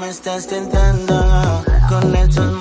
Me estás tentando con esos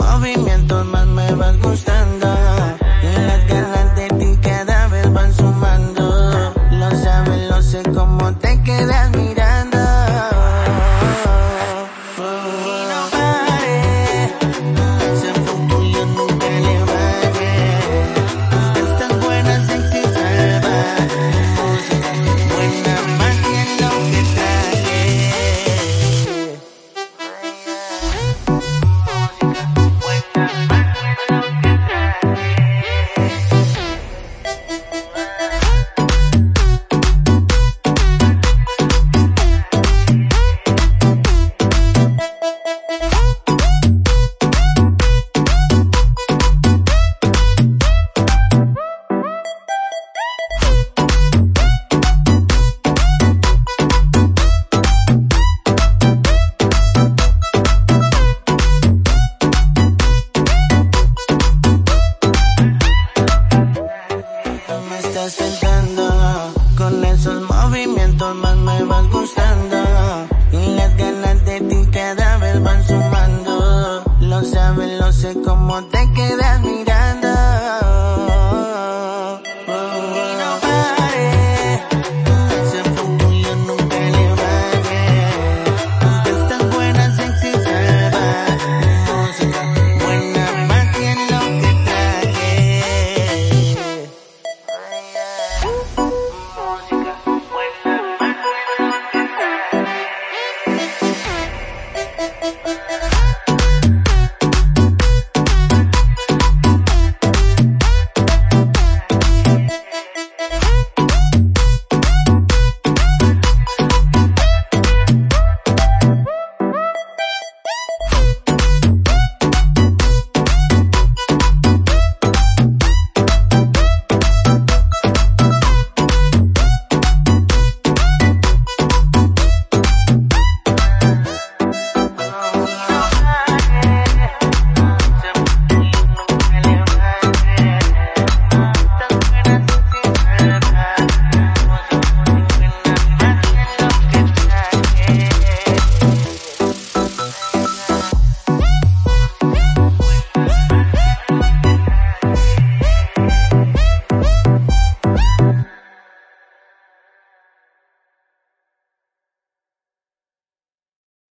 esos movimientos más me vas gustando. Y las ganas de ti cada vez van sumando. Lo sabes, lo sé cómo te quedas mirando